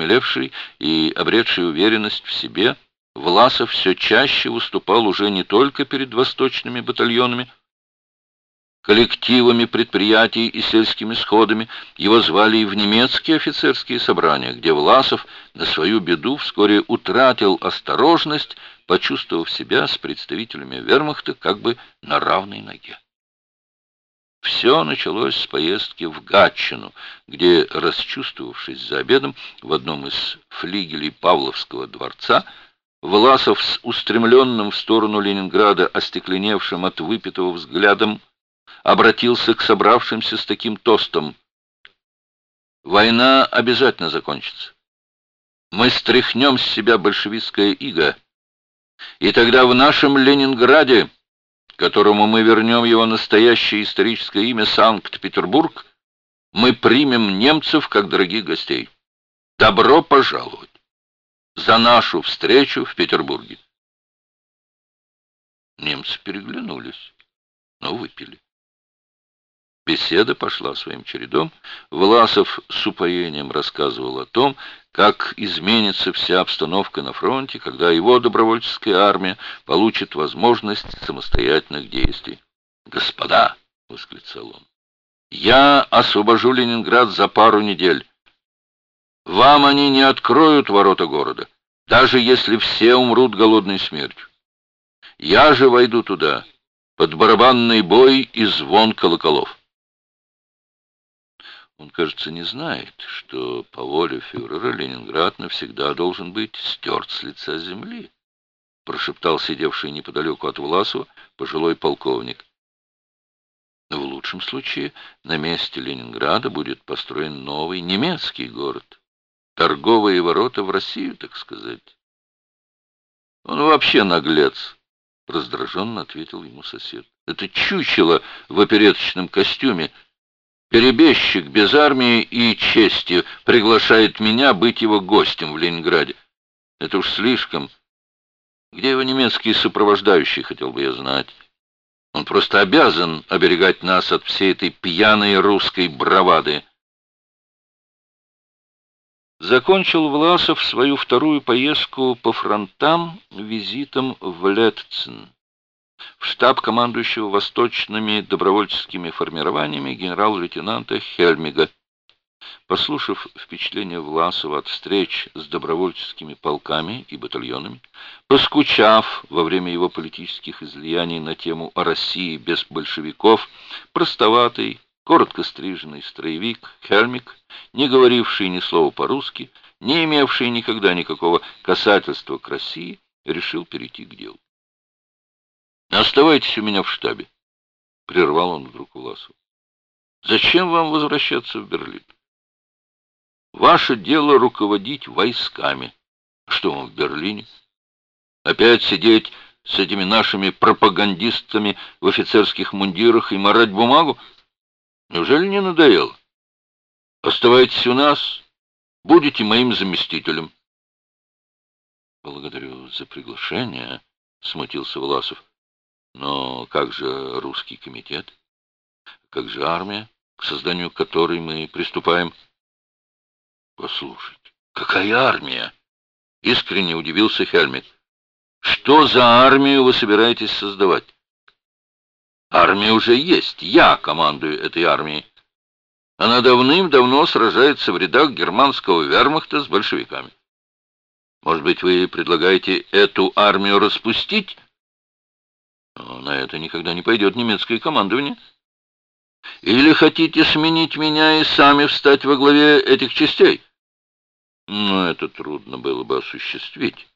осмелевший и обретший уверенность в себе, Власов все чаще выступал уже не только перед восточными батальонами, коллективами предприятий и сельскими сходами, его звали и в немецкие офицерские собрания, где Власов на свою беду вскоре утратил осторожность, почувствовав себя с представителями вермахта как бы на равной ноге. Все началось с поездки в Гатчину, где, расчувствовавшись за обедом в одном из флигелей Павловского дворца, Власов с устремленным в сторону Ленинграда, остекленевшим от выпитого взглядом, обратился к собравшимся с таким тостом. «Война обязательно закончится. Мы стряхнем с себя большевистское иго, и тогда в нашем Ленинграде, которому мы вернем его настоящее историческое имя Санкт-Петербург, мы примем немцев как дорогих гостей. Добро пожаловать! за нашу встречу в Петербурге. Немцы переглянулись, но выпили. Беседа пошла своим чередом. Власов с упоением рассказывал о том, как изменится вся обстановка на фронте, когда его добровольческая армия получит возможность самостоятельных действий. «Господа!» — восклицал он. «Я освобожу Ленинград за пару недель. Вам они не откроют ворота города, даже если все умрут голодной смертью. Я же войду туда, под барабанный бой и звон колоколов. Он, кажется, не знает, что по воле фюрера Ленинград навсегда должен быть стерт с лица земли, прошептал сидевший неподалеку от Власова пожилой полковник. В лучшем случае на месте Ленинграда будет построен новый немецкий город торговые ворота в Россию, так сказать. Он вообще наглец, раздраженно ответил ему сосед. Это чучело в опереточном костюме. Перебежчик без армии и чести приглашает меня быть его гостем в Ленинграде. Это уж слишком. Где его немецкие сопровождающие, хотел бы я знать. Он просто обязан оберегать нас от всей этой пьяной русской бравады. Закончил Власов свою вторую поездку по фронтам визитом в Летцин, в штаб командующего восточными добровольческими формированиями генерал-лейтенанта Хельмига. Послушав впечатление Власова от встреч с добровольческими полками и батальонами, поскучав во время его политических излияний на тему о России без большевиков, простоватый, коротко стриженный строевик Хельмик, не говоривший ни слова по-русски, не имевший никогда никакого касательства к России, решил перейти к делу. «Оставайтесь у меня в штабе», — прервал он вдруг Власов. «Зачем вам возвращаться в Берлин? Ваше дело руководить войсками. Что вам в Берлине? Опять сидеть с этими нашими пропагандистами в офицерских мундирах и морать бумагу? Неужели не надоело? Оставайтесь у нас, будете моим заместителем. Благодарю за приглашение, смутился Власов. Но как же русский комитет? Как же армия, к созданию которой мы приступаем? Послушайте, какая армия? Искренне удивился Хельмет. Что за армию вы собираетесь создавать? Армия уже есть. Я командую этой армией. Она давным-давно сражается в рядах германского вермахта с большевиками. Может быть, вы предлагаете эту армию распустить? На это никогда не пойдет немецкое командование. Или хотите сменить меня и сами встать во главе этих частей? Но это трудно было бы осуществить.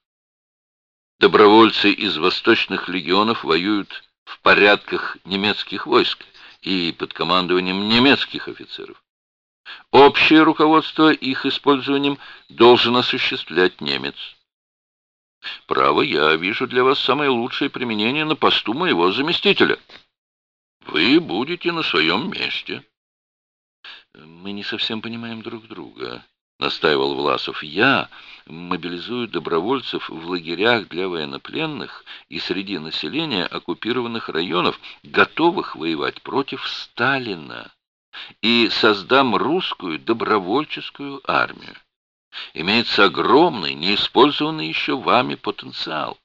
Добровольцы из восточных легионов воюют в порядках немецких войск и под командованием немецких офицеров. Общее руководство их использованием должен осуществлять немец. Право, я вижу для вас самое лучшее применение на посту моего заместителя. Вы будете на своем месте. Мы не совсем понимаем друг друга, — настаивал Власов. «Я мобилизую добровольцев в лагерях для военнопленных и среди населения оккупированных районов, готовых воевать против Сталина, и создам русскую добровольческую армию. Имеется огромный, неиспользованный еще вами потенциал.